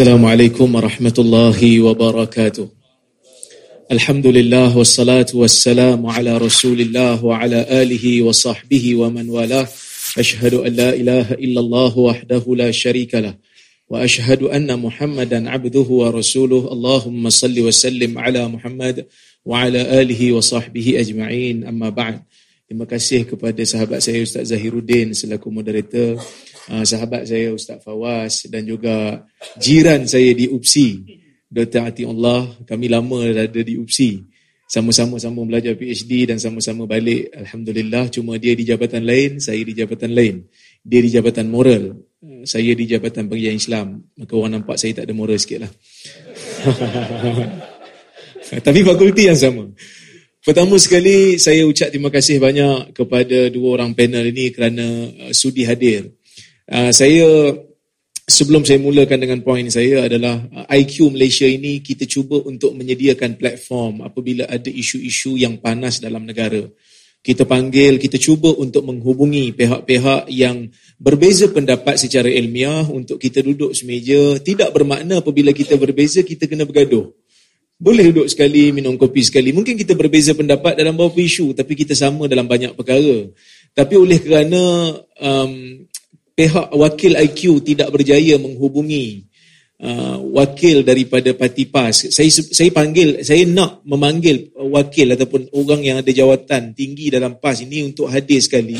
السلام عليكم ورحمة الله وبركاته. الحمد لله والصلاة والسلام على رسول الله وعلى آله وصحبه ومن والاه. أشهد أن لا إله إلا الله وحده لا شريك له. وأشهد أن محمدا عبده ورسوله. اللهم صل وسلم على محمد وعلى آله وصحبه أجمعين. أما بعد Terima kasih kepada sahabat saya Ustaz Zahiruddin selaku moderator, uh, sahabat saya Ustaz Fawaz dan juga jiran saya di UPSI, Dr. Atiullah. Kami lama ada di UPSI. Sama-sama sama belajar PhD dan sama-sama balik. Alhamdulillah cuma dia di jabatan lain, saya di jabatan lain. Dia di jabatan moral, saya di jabatan pengajian Islam. Maka orang nampak saya tak ada moral sikit lah. Tapi fakulti yang sama. Pertama sekali saya ucap terima kasih banyak kepada dua orang panel ini kerana uh, sudi hadir. Uh, saya sebelum saya mulakan dengan poin saya adalah uh, IQ Malaysia ini kita cuba untuk menyediakan platform apabila ada isu-isu yang panas dalam negara. Kita panggil, kita cuba untuk menghubungi pihak-pihak yang berbeza pendapat secara ilmiah untuk kita duduk semeja. Tidak bermakna apabila kita berbeza kita kena bergaduh. Boleh duduk sekali, minum kopi sekali. Mungkin kita berbeza pendapat dalam beberapa isu, tapi kita sama dalam banyak perkara. Tapi oleh kerana um, pihak wakil IQ tidak berjaya menghubungi uh, wakil daripada parti PAS, saya, saya panggil, saya nak memanggil wakil ataupun orang yang ada jawatan tinggi dalam PAS ini untuk hadir sekali.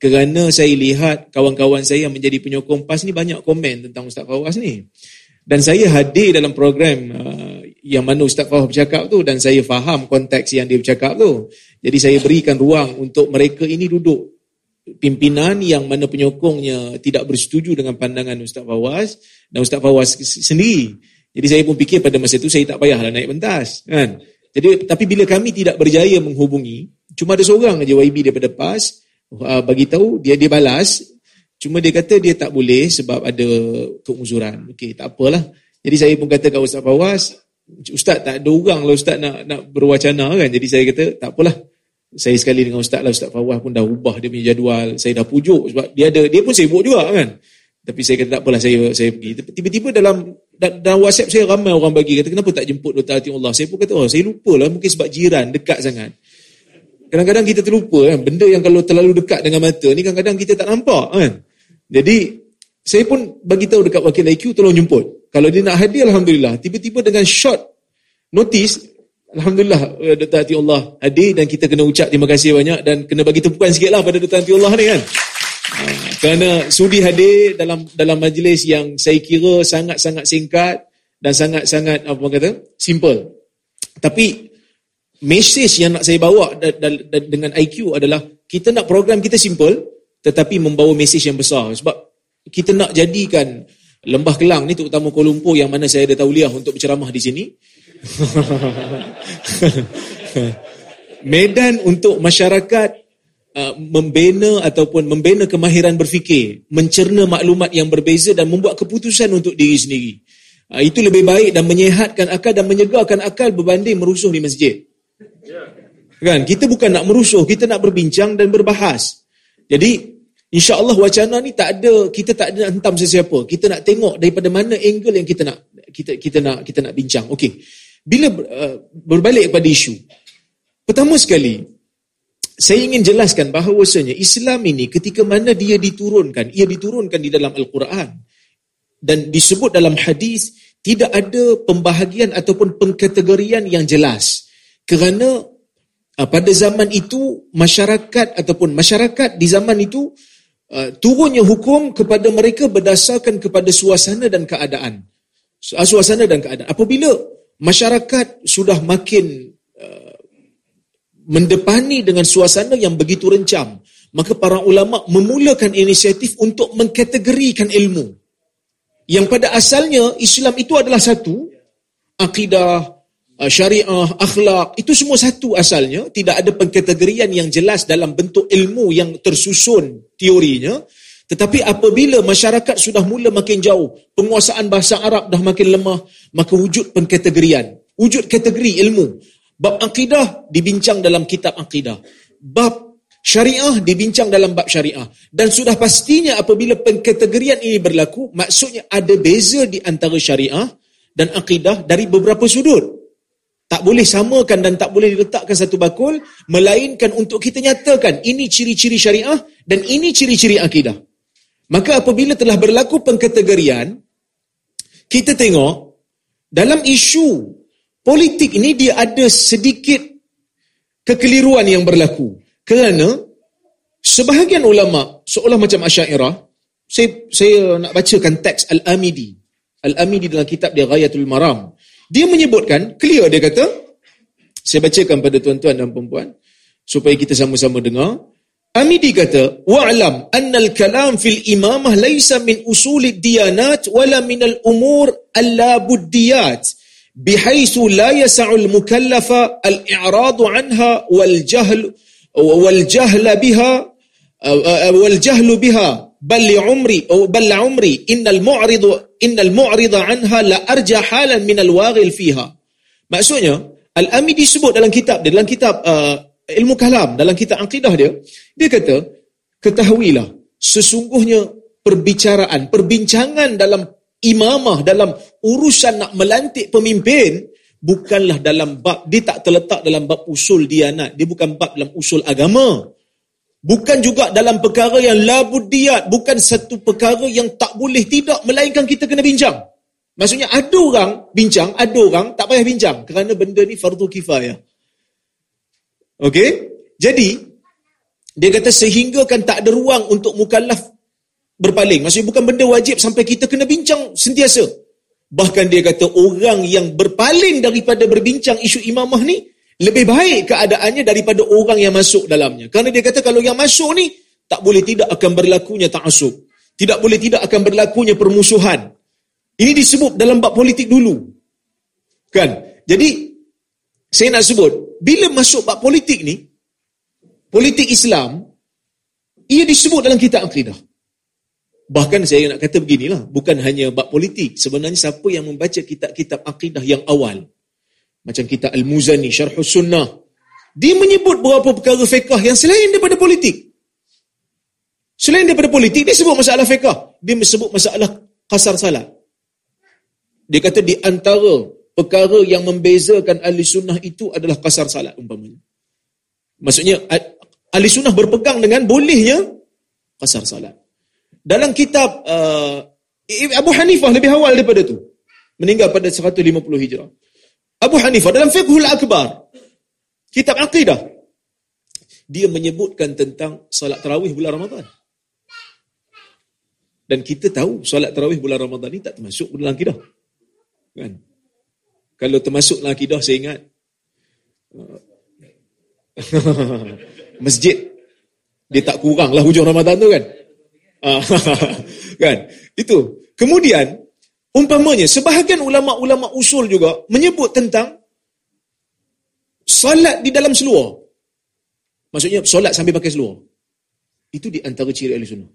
Kerana saya lihat kawan-kawan saya yang menjadi penyokong PAS ni banyak komen tentang Ustaz Fawaz ni. Dan saya hadir dalam program uh, yang mana Ustaz Faham bercakap tu dan saya faham konteks yang dia bercakap tu. Jadi saya berikan ruang untuk mereka ini duduk pimpinan yang mana penyokongnya tidak bersetuju dengan pandangan Ustaz Fawaz dan Ustaz Fawaz sendiri. Jadi saya pun fikir pada masa itu saya tak payahlah naik pentas. Kan? Jadi tapi bila kami tidak berjaya menghubungi, cuma ada seorang aja YB daripada PAS uh, bagi tahu dia dia balas Cuma dia kata dia tak boleh sebab ada keuzuran. Okey, tak apalah. Jadi saya pun kata kat Ustaz Fawaz, Ustaz tak ada orang lah Ustaz nak, nak berwacana kan. Jadi saya kata tak apalah. Saya sekali dengan Ustaz lah, Ustaz Fawaz pun dah ubah dia punya jadual. Saya dah pujuk sebab dia ada dia pun sibuk juga kan. Tapi saya kata tak apalah saya saya pergi. Tiba-tiba dalam dalam WhatsApp saya ramai orang bagi kata kenapa tak jemput Dr. Allah. Saya pun kata oh saya lupa lah mungkin sebab jiran dekat sangat. Kadang-kadang kita terlupa kan benda yang kalau terlalu dekat dengan mata ni kadang-kadang kita tak nampak kan. Jadi saya pun bagi tahu dekat wakil IQ tolong jemput. Kalau dia nak hadir alhamdulillah. Tiba-tiba dengan short notice alhamdulillah eh, Dr. Atiullah hadir dan kita kena ucap terima kasih banyak dan kena bagi tepukan sikitlah pada Dr. Atiullah ni kan. Ha, kerana sudi hadir dalam dalam majlis yang saya kira sangat-sangat singkat dan sangat-sangat apa kata simple. Tapi message yang nak saya bawa dengan IQ adalah kita nak program kita simple tetapi membawa mesej yang besar sebab kita nak jadikan Lembah Kelang ni terutama Kuala Lumpur yang mana saya ada tauliah untuk berceramah di sini medan untuk masyarakat uh, membina ataupun membina kemahiran berfikir mencerna maklumat yang berbeza dan membuat keputusan untuk diri sendiri uh, itu lebih baik dan menyehatkan akal dan menyegarkan akal berbanding merusuh di masjid kan kita bukan nak merusuh kita nak berbincang dan berbahas jadi insya-Allah wacana ni tak ada kita tak ada hentam sesiapa. Kita nak tengok daripada mana angle yang kita nak kita kita nak kita nak bincang. Okey. Bila uh, berbalik kepada isu. Pertama sekali saya ingin jelaskan bahawasanya Islam ini ketika mana dia diturunkan, ia diturunkan di dalam Al-Quran dan disebut dalam hadis tidak ada pembahagian ataupun pengkategorian yang jelas. Kerana uh, pada zaman itu masyarakat ataupun masyarakat di zaman itu uh, turunnya hukum kepada mereka berdasarkan kepada suasana dan keadaan. Suasana dan keadaan. Apabila masyarakat sudah makin uh, mendepani dengan suasana yang begitu rencam, maka para ulama memulakan inisiatif untuk mengkategorikan ilmu. Yang pada asalnya Islam itu adalah satu akidah Ah, syariah, akhlak, itu semua satu asalnya. Tidak ada pengkategorian yang jelas dalam bentuk ilmu yang tersusun teorinya. Tetapi apabila masyarakat sudah mula makin jauh, penguasaan bahasa Arab dah makin lemah, maka wujud pengkategorian. Wujud kategori ilmu. Bab akidah dibincang dalam kitab akidah. Bab Syariah dibincang dalam bab syariah. Dan sudah pastinya apabila pengkategorian ini berlaku, maksudnya ada beza di antara syariah dan akidah dari beberapa sudut. Tak boleh samakan dan tak boleh diletakkan satu bakul, melainkan untuk kita nyatakan ini ciri-ciri syariah dan ini ciri-ciri akidah. Maka apabila telah berlaku pengkategorian, kita tengok dalam isu politik ini dia ada sedikit kekeliruan yang berlaku. Kerana sebahagian ulama seolah macam Asy'ariyah, saya saya nak bacakan teks Al-Amidi. Al-Amidi dalam kitab dia Ghayatul Maram. Dia menyebutkan, clear dia kata, saya bacakan pada tuan-tuan dan perempuan, supaya kita sama-sama dengar. Amidi kata, Wa'alam anna al-kalam fil imamah laysa min usulid diyanat wala min al-umur al-labuddiyat bihaisu la yasa'ul mukallafa al-i'radu anha wal-jahl wal-jahl biha wal-jahl biha bal li'umri bal li'umri innal mu'ridu innal mu'rida anha la arja halan min al-waghil fiha. Maksudnya, Al-Ami disebut dalam kitab dalam kitab uh, ilmu kalam, dalam kitab akidah dia, dia kata, ketahuilah, sesungguhnya perbicaraan, perbincangan dalam imamah, dalam urusan nak melantik pemimpin, bukanlah dalam bab, dia tak terletak dalam bab usul dianat, dia bukan bab dalam usul agama. Bukan juga dalam perkara yang labudiyat. Bukan satu perkara yang tak boleh tidak. Melainkan kita kena bincang. Maksudnya ada orang bincang, ada orang tak payah bincang. Kerana benda ni fardu kifayah. Okey? Jadi, dia kata sehingga kan tak ada ruang untuk mukallaf berpaling. Maksudnya bukan benda wajib sampai kita kena bincang sentiasa. Bahkan dia kata orang yang berpaling daripada berbincang isu imamah ni, lebih baik keadaannya daripada orang yang masuk dalamnya. Kerana dia kata kalau yang masuk ni, tak boleh tidak akan berlakunya ta'asub. Tidak boleh tidak akan berlakunya permusuhan. Ini disebut dalam bab politik dulu. Kan? Jadi, saya nak sebut, bila masuk bab politik ni, politik Islam, ia disebut dalam kitab akidah. Bahkan saya nak kata beginilah, bukan hanya bab politik. Sebenarnya siapa yang membaca kitab-kitab akidah yang awal, macam kita Al-Muzani, Syarhus Sunnah. Dia menyebut beberapa perkara fiqah yang selain daripada politik. Selain daripada politik, dia sebut masalah fiqah. Dia sebut masalah kasar salat. Dia kata di antara perkara yang membezakan ahli sunnah itu adalah kasar salat umpamanya. Maksudnya, ahli sunnah berpegang dengan bolehnya kasar salat. Dalam kitab uh, Abu Hanifah lebih awal daripada itu. Meninggal pada 150 hijrah. Abu Hanifah dalam Fiqhul Akbar, kitab akidah, dia menyebutkan tentang salat tarawih bulan Ramadan. Dan kita tahu salat tarawih bulan Ramadan ni tak termasuk dalam akidah. Kan? Kalau termasuk dalam akidah, saya ingat masjid dia tak kurang lah hujung Ramadan tu kan. kan? Itu. Kemudian Umpamanya, sebahagian ulama-ulama usul juga menyebut tentang solat di dalam seluar. Maksudnya, solat sambil pakai seluar. Itu di antara ciri ahli sunnah.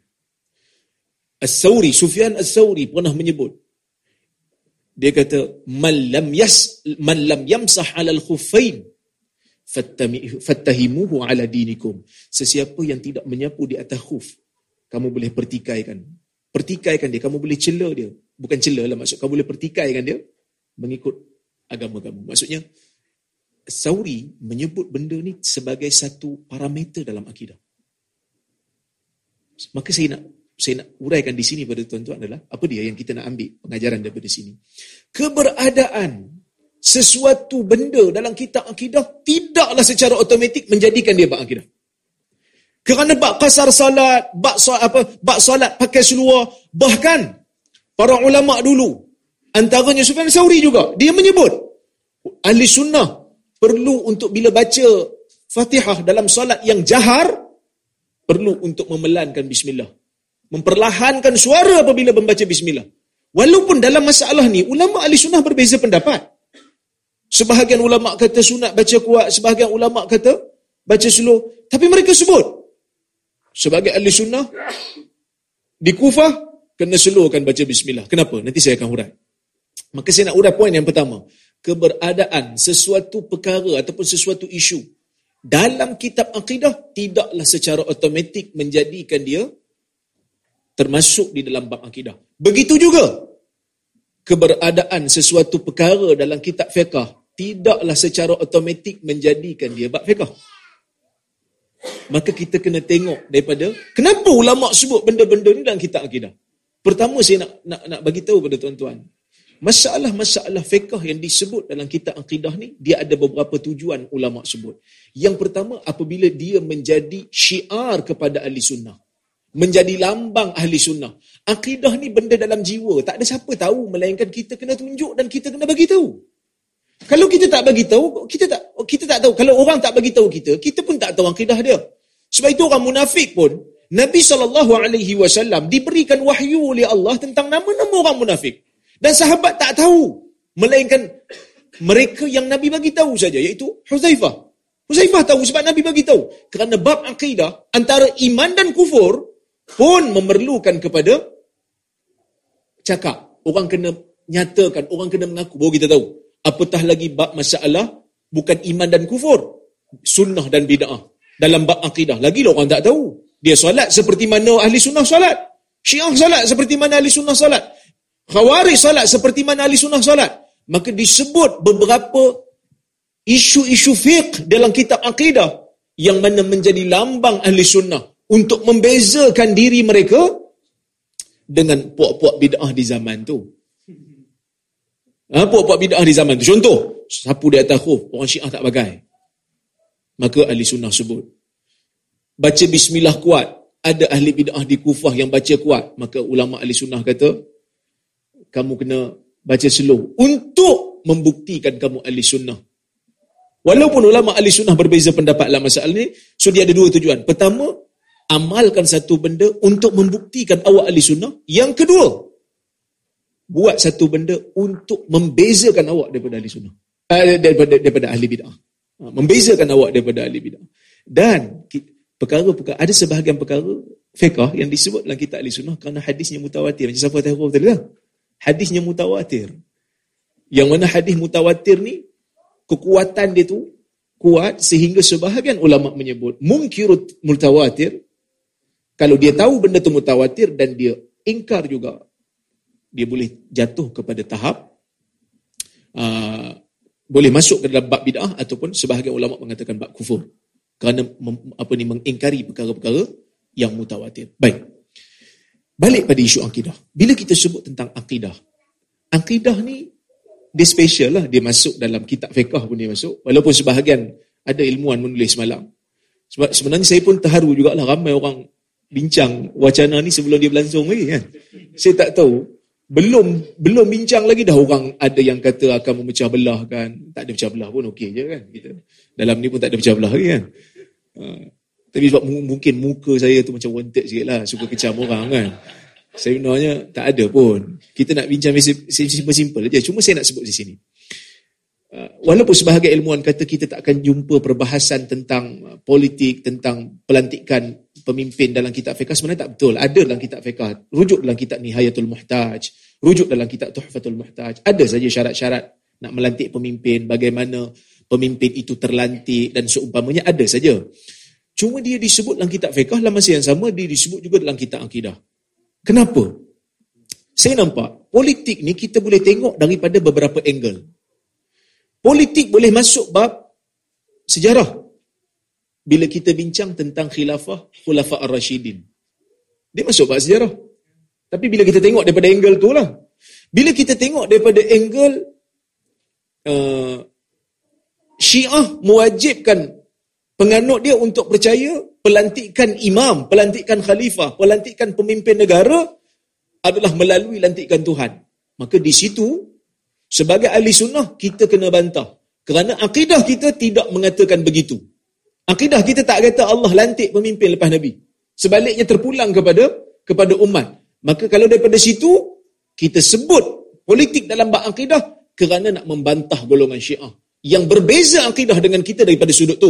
As-Sawri, Sufyan As-Sawri pernah menyebut. Dia kata, Man lam, yas, man lam yamsah alal khufain, fattahimuhu ala dinikum. Sesiapa yang tidak menyapu di atas khuf, kamu boleh pertikaikan. Pertikaikan dia, kamu boleh cela dia bukan celah lah maksud kau boleh pertikaikan dia mengikut agama kamu. Maksudnya Sauri menyebut benda ni sebagai satu parameter dalam akidah. Maka saya nak saya nak uraikan di sini pada tuan-tuan adalah apa dia yang kita nak ambil pengajaran daripada sini. Keberadaan sesuatu benda dalam kitab akidah tidaklah secara automatik menjadikan dia bab akidah. Kerana bab kasar salat, bab salat apa, bab salat pakai seluar, bahkan para ulama dulu antaranya Sufyan Sauri juga dia menyebut ahli sunnah perlu untuk bila baca Fatihah dalam solat yang jahar perlu untuk memelankan bismillah memperlahankan suara apabila membaca bismillah walaupun dalam masalah ni ulama ahli sunnah berbeza pendapat sebahagian ulama kata sunat baca kuat sebahagian ulama kata baca slow tapi mereka sebut sebagai ahli sunnah di Kufah kena slowkan baca bismillah. Kenapa? Nanti saya akan hurai. Maka saya nak hurai poin yang pertama. Keberadaan sesuatu perkara ataupun sesuatu isu dalam kitab akidah tidaklah secara automatik menjadikan dia termasuk di dalam bab akidah. Begitu juga keberadaan sesuatu perkara dalam kitab fiqh tidaklah secara automatik menjadikan dia bab fiqh. Maka kita kena tengok daripada kenapa ulama sebut benda-benda ni dalam kitab akidah. Pertama saya nak nak nak bagi tahu pada tuan-tuan. Masalah-masalah fiqh yang disebut dalam kitab akidah ni dia ada beberapa tujuan ulama sebut. Yang pertama apabila dia menjadi syiar kepada ahli sunnah menjadi lambang ahli sunnah. Akidah ni benda dalam jiwa. Tak ada siapa tahu melainkan kita kena tunjuk dan kita kena bagi tahu. Kalau kita tak bagi tahu, kita tak kita tak tahu. Kalau orang tak bagi tahu kita, kita pun tak tahu akidah dia. Sebab itu orang munafik pun Nabi SAW diberikan wahyu oleh Allah tentang nama-nama orang munafik. Dan sahabat tak tahu. Melainkan mereka yang Nabi bagi tahu saja, iaitu Huzaifah. Huzaifah tahu sebab Nabi bagi tahu. Kerana bab akidah antara iman dan kufur pun memerlukan kepada cakap. Orang kena nyatakan, orang kena mengaku baru kita tahu. Apatah lagi bab masalah bukan iman dan kufur. Sunnah dan bid'ah. Dalam bab akidah. Lagi lah orang tak tahu. Dia solat seperti mana ahli sunnah solat. Syiah solat seperti mana ahli sunnah solat. Khawarij solat seperti mana ahli sunnah solat. Maka disebut beberapa isu-isu fiqh dalam kitab akidah yang mana menjadi lambang ahli sunnah untuk membezakan diri mereka dengan puak-puak bid'ah di zaman tu. Ha, puak-puak bid'ah di zaman tu. Contoh, sapu di atas khuf, orang syiah tak pakai. Maka ahli sunnah sebut. Baca bismillah kuat. Ada ahli bid'ah di kufah yang baca kuat. Maka ulama ahli sunnah kata, kamu kena baca slow. Untuk membuktikan kamu ahli sunnah. Walaupun ulama ahli sunnah berbeza pendapat dalam masalah ini, so dia ada dua tujuan. Pertama, amalkan satu benda untuk membuktikan awak ahli sunnah. Yang kedua, buat satu benda untuk membezakan awak daripada ahli sunnah. Uh, daripada, daripada ahli bid'ah. Uh, membezakan awak daripada ahli bid'ah. Dan perkara-perkara, ada sebahagian perkara fiqah yang disebut dalam kitab ahli sunnah kerana hadisnya mutawatir. Macam siapa tahu tadi lah. Hadisnya mutawatir. Yang mana hadis mutawatir ni, kekuatan dia tu kuat sehingga sebahagian ulama menyebut mungkirut mutawatir kalau dia tahu benda tu mutawatir dan dia ingkar juga, dia boleh jatuh kepada tahap uh, boleh masuk ke dalam bab bid'ah ataupun sebahagian ulama mengatakan bab kufur. Kerana mem, apa ni mengingkari perkara-perkara yang mutawatir. Baik. Balik pada isu akidah. Bila kita sebut tentang akidah, akidah ni dia special lah. Dia masuk dalam kitab fiqah pun dia masuk. Walaupun sebahagian ada ilmuwan menulis semalam. Sebab sebenarnya saya pun terharu jugalah ramai orang bincang wacana ni sebelum dia berlangsung lagi kan. Saya tak tahu. Belum belum bincang lagi dah orang ada yang kata akan memecah belah kan. Tak ada pecah belah pun okey je kan. Kita dalam ni pun tak ada pecah belah lagi kan. Uh, tapi sebab mungkin muka saya tu macam wanted sikit lah. Suka kecam orang kan. Sebenarnya tak ada pun. Kita nak bincang simple-simple je. Cuma saya nak sebut di sini. Uh, walaupun sebahagian ilmuwan kata kita tak akan jumpa perbahasan tentang politik, tentang pelantikan pemimpin dalam kitab fiqah, sebenarnya tak betul. Ada dalam kitab fiqah. Rujuk dalam kitab Nihayatul Muhtaj. Rujuk dalam kitab Tuhfatul Muhtaj. Ada saja syarat-syarat nak melantik pemimpin, bagaimana pemimpin itu terlantik dan seumpamanya ada saja. Cuma dia disebut dalam kitab fiqah, dalam masa yang sama dia disebut juga dalam kitab akidah. Kenapa? Saya nampak, politik ni kita boleh tengok daripada beberapa angle. Politik boleh masuk bab sejarah. Bila kita bincang tentang khilafah, khulafah ar-Rashidin. Dia masuk bab sejarah. Tapi bila kita tengok daripada angle tu lah. Bila kita tengok daripada angle uh, Syiah mewajibkan penganut dia untuk percaya pelantikan imam, pelantikan khalifah, pelantikan pemimpin negara adalah melalui lantikan Tuhan. Maka di situ Sebagai ahli sunnah, kita kena bantah. Kerana akidah kita tidak mengatakan begitu. Akidah kita tak kata Allah lantik pemimpin lepas Nabi. Sebaliknya terpulang kepada kepada umat. Maka kalau daripada situ, kita sebut politik dalam bak akidah kerana nak membantah golongan syiah. Yang berbeza akidah dengan kita daripada sudut tu.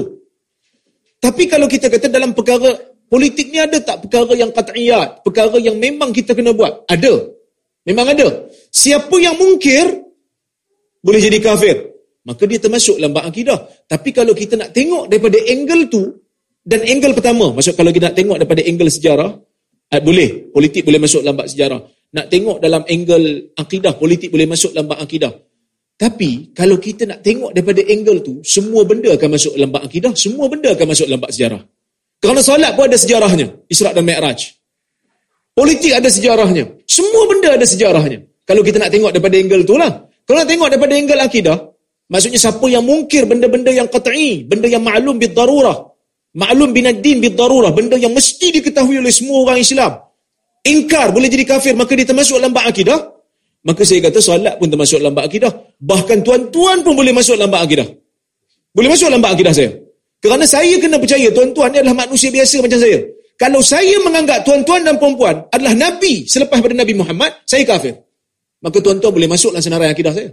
Tapi kalau kita kata dalam perkara politik ni ada tak perkara yang qat'iyat? Perkara yang memang kita kena buat? Ada. Memang ada. Siapa yang mungkir, boleh jadi kafir. Maka dia termasuk dalam bab akidah. Tapi kalau kita nak tengok daripada angle tu, dan angle pertama, maksud kalau kita nak tengok daripada angle sejarah, eh, boleh, politik boleh masuk dalam bab sejarah. Nak tengok dalam angle akidah, politik boleh masuk dalam bab akidah. Tapi kalau kita nak tengok daripada angle tu, semua benda akan masuk dalam bab akidah, semua benda akan masuk dalam bab sejarah. Kerana solat pun ada sejarahnya, Isra' dan Mi'raj. Politik ada sejarahnya. Semua benda ada sejarahnya. Kalau kita nak tengok daripada angle tu lah. Kalau nak tengok daripada angle akidah, Maksudnya siapa yang mungkir benda-benda yang qat'i, benda yang ma'lum bid darurah. Ma'lum bin ad-din bid darurah, benda yang mesti diketahui oleh semua orang Islam. Ingkar boleh jadi kafir, maka dia termasuk dalam akidah. Maka saya kata solat pun termasuk dalam akidah. Bahkan tuan-tuan pun boleh masuk dalam akidah. Boleh masuk dalam akidah saya. Kerana saya kena percaya tuan-tuan ni adalah manusia biasa macam saya. Kalau saya menganggap tuan-tuan dan perempuan adalah Nabi selepas pada Nabi Muhammad, saya kafir. Maka tuan-tuan boleh masuk dalam senarai akidah saya.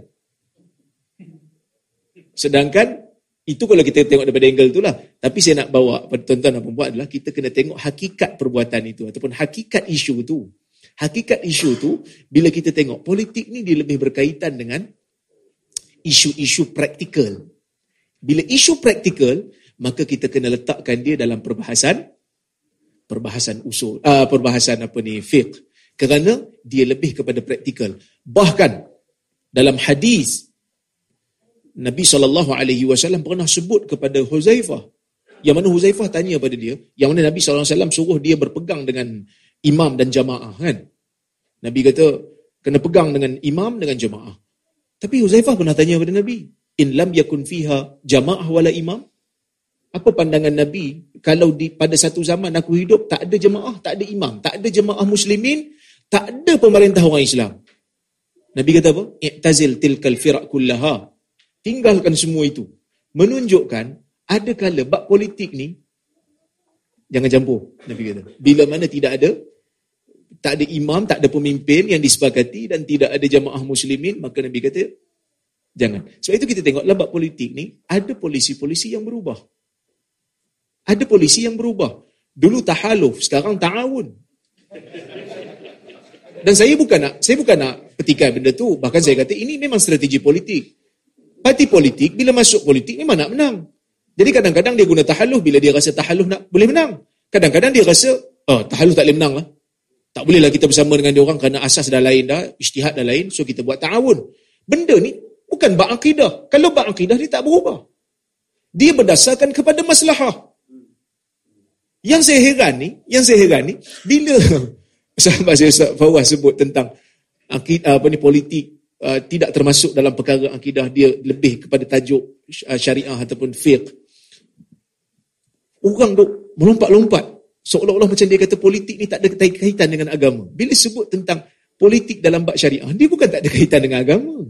Sedangkan itu kalau kita tengok daripada angle itulah. Tapi saya nak bawa pada tuan-tuan dan perempuan adalah kita kena tengok hakikat perbuatan itu ataupun hakikat isu itu. Hakikat isu itu bila kita tengok politik ni dia lebih berkaitan dengan isu-isu praktikal. Bila isu praktikal maka kita kena letakkan dia dalam perbahasan perbahasan usul uh, perbahasan apa ni fiqh kerana dia lebih kepada praktikal. Bahkan dalam hadis Nabi SAW pernah sebut kepada Huzaifah. Yang mana Huzaifah tanya pada dia, yang mana Nabi SAW suruh dia berpegang dengan imam dan jamaah kan. Nabi kata, kena pegang dengan imam dengan jamaah. Tapi Huzaifah pernah tanya kepada Nabi, in lam yakun fiha jamaah wala imam? Apa pandangan Nabi kalau di pada satu zaman aku hidup tak ada jemaah, tak ada imam, tak ada jemaah muslimin, tak ada pemerintah orang Islam. Nabi kata apa? I'tazil tilkal firaq kullaha tinggalkan semua itu. Menunjukkan ada kala bab politik ni jangan campur Nabi kata. Bila mana tidak ada tak ada imam, tak ada pemimpin yang disepakati dan tidak ada jamaah muslimin, maka Nabi kata jangan. Sebab itu kita tengok bab politik ni ada polisi-polisi yang berubah. Ada polisi yang berubah. Dulu tahaluf, sekarang ta'awun. Dan saya bukan nak saya bukan nak petikai benda tu, bahkan saya kata ini memang strategi politik. Parti politik bila masuk politik memang nak menang. Jadi kadang-kadang dia guna tahalluh bila dia rasa tahalluh nak boleh menang. Kadang-kadang dia rasa oh tahalluh tak boleh menang lah. Tak bolehlah kita bersama dengan dia orang kerana asas dah lain dah, ijtihad dah lain, so kita buat ta'awun. Benda ni bukan bak akidah. Kalau bak akidah dia tak berubah. Dia berdasarkan kepada maslahah. Yang saya heran ni, yang saya heran ni, bila sahabat saya Ustaz Fawaz sebut tentang akidah, apa ni politik Uh, tidak termasuk dalam perkara akidah dia lebih kepada tajuk uh, syariah ataupun fiqh. Orang duk melompat-lompat seolah-olah macam dia kata politik ni tak ada kaitan dengan agama. Bila sebut tentang politik dalam bab syariah, dia bukan tak ada kaitan dengan agama.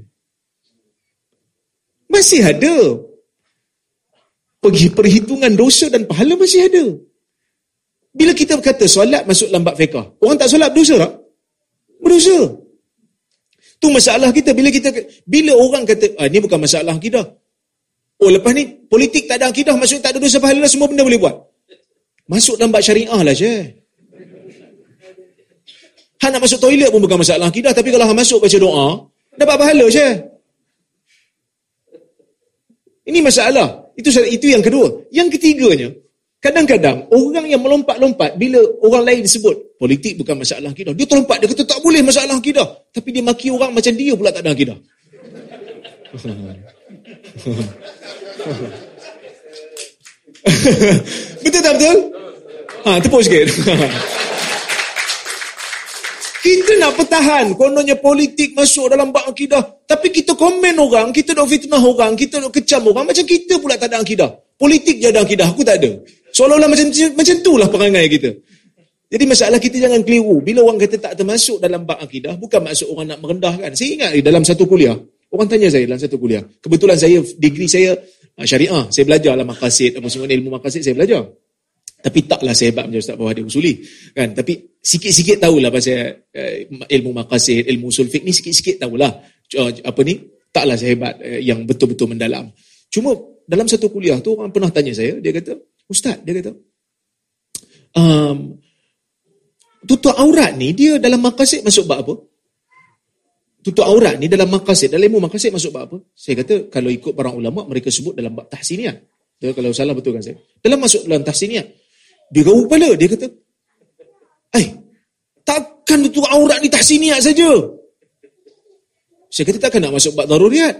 Masih ada. Pergi perhitungan dosa dan pahala masih ada. Bila kita berkata solat masuk dalam bab fiqh, orang tak solat berdosa tak? Berdosa. Tu masalah kita bila kita bila orang kata ah ni bukan masalah kita. Oh lepas ni politik tak ada akidah maksudnya tak ada dosa pahala semua benda boleh buat. Masuk dalam bab syariah lah je. Han nak masuk toilet pun bukan masalah akidah tapi kalau han masuk baca doa dapat pahala je. Ini masalah. Itu itu yang kedua. Yang ketiganya, Kadang-kadang orang yang melompat-lompat bila orang lain sebut politik bukan masalah akidah. Dia terlompat, dia kata tak boleh masalah akidah. Tapi dia maki orang macam dia pula tak ada akidah. betul tak betul? Ha, tepuk sikit. kita nak pertahan kononnya politik masuk dalam bak akidah. Tapi kita komen orang, kita nak fitnah orang, kita nak kecam orang. Macam kita pula tak ada akidah. Politik je ada akidah, aku tak ada. Seolah-olah macam macam itulah perangai kita. Jadi masalah kita jangan keliru. Bila orang kata tak termasuk dalam bab akidah, bukan maksud orang nak merendahkan. Saya ingat dalam satu kuliah, orang tanya saya dalam satu kuliah. Kebetulan saya, degree saya ah, syariah. Saya belajar lah makasid, apa semua ilmu makasid saya belajar. Tapi taklah saya hebat macam Ustaz Bawah dia usuli. Kan? Tapi sikit-sikit tahulah pasal uh, ilmu makasid, ilmu usul fiqh ni sikit-sikit tahulah. Uh, apa ni? Taklah saya hebat uh, yang betul-betul mendalam. Cuma dalam satu kuliah tu orang pernah tanya saya, dia kata, Ustaz, dia kata, um, tutup aurat ni, dia dalam makasid masuk bab apa? tutup aurat ni dalam maqasid, dalam ilmu maqasid masuk bab apa? Saya kata kalau ikut para ulama mereka sebut dalam bab tahsiniat. Dia kalau salah betul kan saya? Dalam masuk dalam tahsiniat. Dia gau kepala, dia kata, "Eh, takkan tutup aurat ni tahsiniat saja?" Saya kata takkan nak masuk bab daruriat.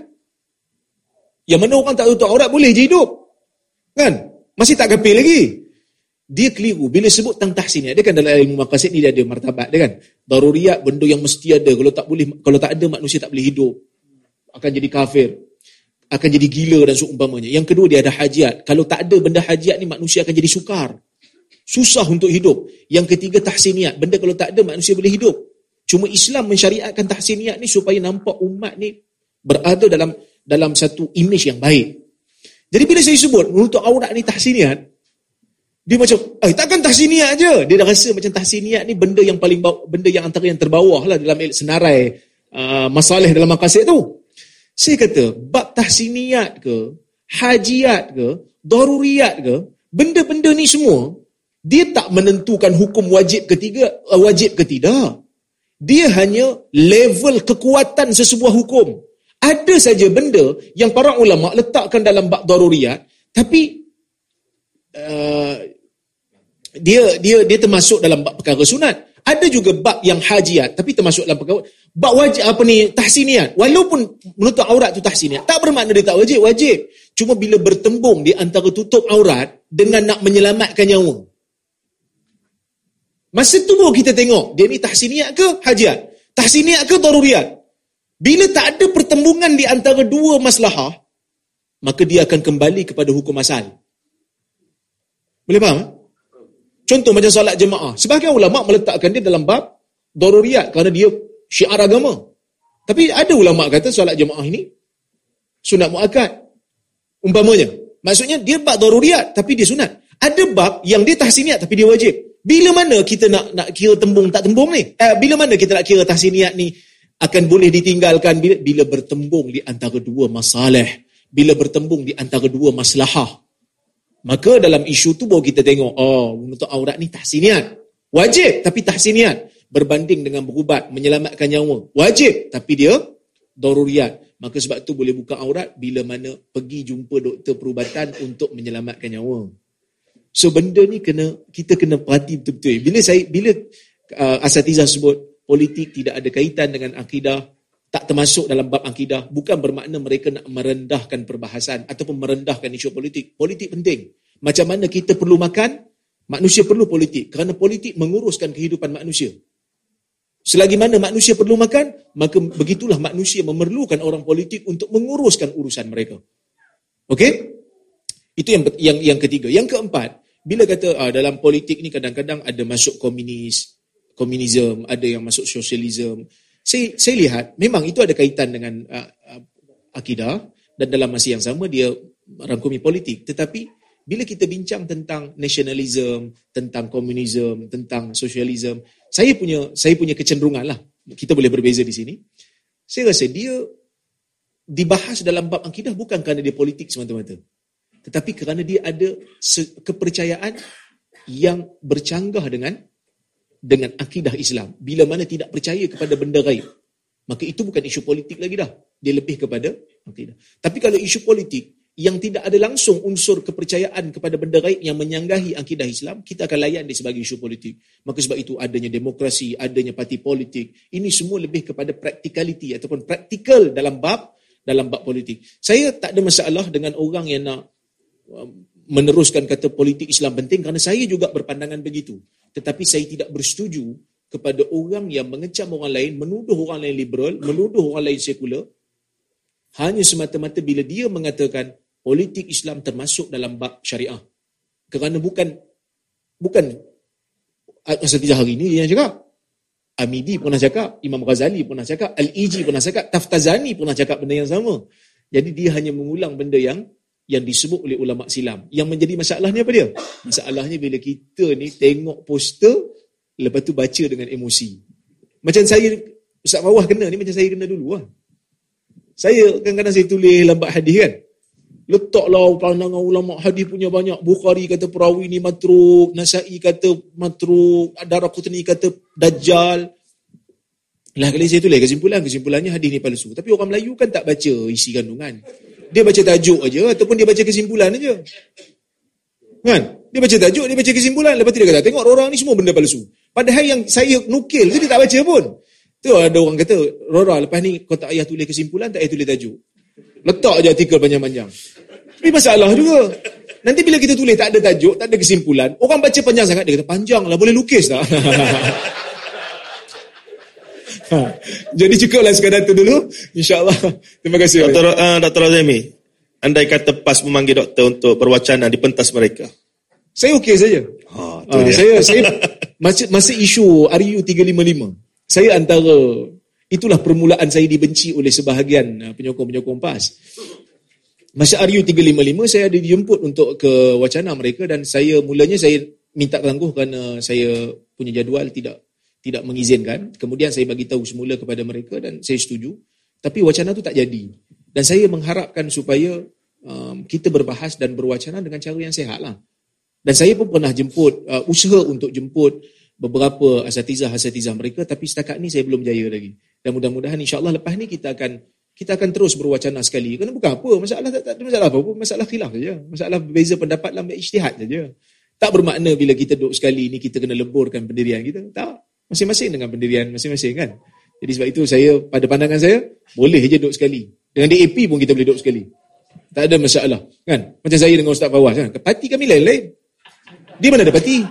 Yang mana orang tak tutup aurat boleh je hidup. Kan? Masih tak kapil lagi. Dia keliru. Bila sebut tentang tahsin dia kan dalam ilmu maqasid ni dia ada martabat dia kan? Daruriyat benda yang mesti ada. Kalau tak boleh kalau tak ada manusia tak boleh hidup. Akan jadi kafir. Akan jadi gila dan seumpamanya. Yang kedua dia ada hajiat. Kalau tak ada benda hajiat ni manusia akan jadi sukar. Susah untuk hidup. Yang ketiga tahsiniat. Benda kalau tak ada manusia boleh hidup. Cuma Islam mensyariatkan tahsiniat ni supaya nampak umat ni berada dalam dalam satu image yang baik jadi bila saya sebut untuk aurat ni tahsiniat dia macam, eh takkan tahsiniat aja. Dia dah rasa macam tahsiniat ni benda yang paling bawah, benda yang antara yang terbawah lah dalam senarai uh, masalah dalam makasid tu. Saya kata, bab tahsiniat ke, hajiat ke, daruriyat ke, benda-benda ni semua, dia tak menentukan hukum wajib ketiga, uh, wajib ke tidak. Dia hanya level kekuatan sesebuah hukum. Ada saja benda yang para ulama letakkan dalam bab daruriyat, tapi uh, dia dia dia termasuk dalam bab perkara sunat. Ada juga bab yang hajiat tapi termasuk dalam perkara bab wajib apa ni tahsiniat. Walaupun menutup aurat tu tahsiniat, tak bermakna dia tak wajib, wajib. Cuma bila bertembung di antara tutup aurat dengan nak menyelamatkan nyawa. Masa tu baru kita tengok, dia ni tahsiniat ke hajiat? Tahsiniat ke daruriyat? Bila tak ada pertembungan di antara dua maslahah, maka dia akan kembali kepada hukum asal. Boleh faham? Contoh macam solat jemaah. Sebahagian ulama meletakkan dia dalam bab daruriyat kerana dia syiar agama. Tapi ada ulama kata solat jemaah ini sunat muakkad. Umpamanya. Maksudnya dia bab daruriyat tapi dia sunat. Ada bab yang dia tahsiniat tapi dia wajib. Bila mana kita nak nak kira tembung tak tembung ni? Eh, bila mana kita nak kira tahsiniat ni akan boleh ditinggalkan bila, bila bertembung di antara dua masalah. Bila bertembung di antara dua maslahah. Maka dalam isu tu baru kita tengok, oh, menutup aurat ni tahsiniat. Wajib tapi tahsiniat. Berbanding dengan berubat, menyelamatkan nyawa. Wajib tapi dia daruriat. Maka sebab tu boleh buka aurat bila mana pergi jumpa doktor perubatan untuk menyelamatkan nyawa. So benda ni kena kita kena perhati betul-betul. Bila saya bila uh, asatizah sebut politik tidak ada kaitan dengan akidah, tak termasuk dalam bab akidah bukan bermakna mereka nak merendahkan perbahasan ataupun merendahkan isu politik. Politik penting. Macam mana kita perlu makan, manusia perlu politik kerana politik menguruskan kehidupan manusia. Selagi mana manusia perlu makan, maka begitulah manusia memerlukan orang politik untuk menguruskan urusan mereka. Okey? Itu yang yang yang ketiga. Yang keempat, bila kata ah, dalam politik ni kadang-kadang ada masuk komunis, komunisme, ada yang masuk sosialisme, saya, saya lihat memang itu ada kaitan dengan uh, uh, akidah dan dalam masa yang sama dia rangkumi politik. Tetapi bila kita bincang tentang nasionalisme, tentang komunisme, tentang sosialisme, saya punya saya punya kecenderungan lah. Kita boleh berbeza di sini. Saya rasa dia dibahas dalam bab akidah bukan kerana dia politik semata-mata. Tetapi kerana dia ada kepercayaan yang bercanggah dengan dengan akidah Islam. Bila mana tidak percaya kepada benda gaib. Maka itu bukan isu politik lagi dah. Dia lebih kepada akidah. Tapi kalau isu politik yang tidak ada langsung unsur kepercayaan kepada benda gaib yang menyanggahi akidah Islam, kita akan layan dia sebagai isu politik. Maka sebab itu adanya demokrasi, adanya parti politik. Ini semua lebih kepada practicality ataupun praktikal dalam bab dalam bab politik. Saya tak ada masalah dengan orang yang nak um, meneruskan kata politik Islam penting kerana saya juga berpandangan begitu. Tetapi saya tidak bersetuju kepada orang yang mengecam orang lain, menuduh orang lain liberal, menuduh orang lain sekular, hanya semata-mata bila dia mengatakan politik Islam termasuk dalam bab syariah. Kerana bukan bukan Asatizah hari ini yang cakap. Amidi pernah cakap, Imam Ghazali pernah cakap, Al-Iji pernah cakap, Taftazani pernah cakap benda yang sama. Jadi dia hanya mengulang benda yang yang disebut oleh ulama silam. Yang menjadi masalahnya apa dia? Masalahnya bila kita ni tengok poster lepas tu baca dengan emosi. Macam saya Ustaz Mawah kena ni macam saya kena dulu lah. Saya kadang-kadang saya tulis lambat hadis kan. Letaklah pandangan ulama hadis punya banyak. Bukhari kata perawi ni matruk, Nasai kata matruk, Daraqutni kata dajjal. Lah kali saya tulis kesimpulan, kesimpulannya hadis ni palsu. Tapi orang Melayu kan tak baca isi kandungan. Dia baca tajuk aja ataupun dia baca kesimpulan aja. Kan? Dia baca tajuk, dia baca kesimpulan. Lepas tu dia kata, tengok orang ni semua benda palsu. Padahal yang saya nukil tu dia tak baca pun. Tu ada orang kata, Rora lepas ni kau tak payah tulis kesimpulan, tak payah tulis tajuk. Letak je artikel panjang-panjang. Tapi masalah juga. Nanti bila kita tulis tak ada tajuk, tak ada kesimpulan, orang baca panjang sangat, dia kata panjang lah, boleh lukis tak? ha. Jadi cukuplah sekadar itu dulu. InsyaAllah. Terima kasih. Dr. Uh, Dr. Azami, andai kata PAS memanggil doktor untuk berwacana di pentas mereka. Saya okey saja. Ha, ha, saya, saya masa, masa isu RU 355, saya antara itulah permulaan saya dibenci oleh sebahagian uh, penyokong-penyokong PAS. Masa RU 355 saya ada dijemput untuk ke wacana mereka dan saya mulanya saya minta tangguh kerana saya punya jadual tidak tidak mengizinkan. Kemudian saya bagi tahu semula kepada mereka dan saya setuju. Tapi wacana itu tak jadi. Dan saya mengharapkan supaya um, kita berbahas dan berwacana dengan cara yang sehat lah. Dan saya pun pernah jemput, uh, usaha untuk jemput beberapa asatizah-asatizah mereka tapi setakat ni saya belum jaya lagi. Dan mudah-mudahan insya-Allah lepas ni kita akan kita akan terus berwacana sekali. Kerana bukan apa, masalah tak, tak ada masalah apa, pun masalah khilaf saja. Masalah berbeza pendapat dalam ijtihad saja. Tak bermakna bila kita duduk sekali ni kita kena leburkan pendirian kita. Tak. Masing-masing dengan pendirian masing-masing kan. Jadi sebab itu saya pada pandangan saya boleh je duduk sekali. Dengan DAP pun kita boleh duduk sekali. Tak ada masalah kan. Macam saya dengan Ustaz Fawaz kan. Parti kami lain-lain. Dia mana ada parti?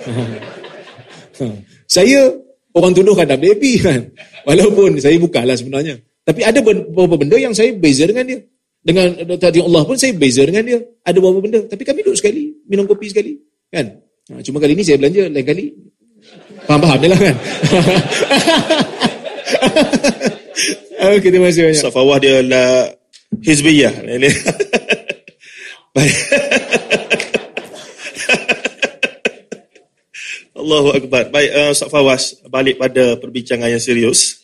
saya orang tuduhkan WP kan. Walaupun saya bukanlah sebenarnya. Tapi ada beberapa benda yang saya beza dengan dia. Dengan tadi Allah pun saya beza dengan dia. Ada beberapa benda. Tapi kami duduk sekali. Minum kopi sekali. Kan? Ha, cuma kali ni saya belanja. Lain kali. Faham-faham dia lah kan? Okey, terima kasih banyak. Safawah dia lah Hizbiyah. Baik. Allahu Akbar. Baik, uh, Ustaz Fawaz, balik pada perbincangan yang serius.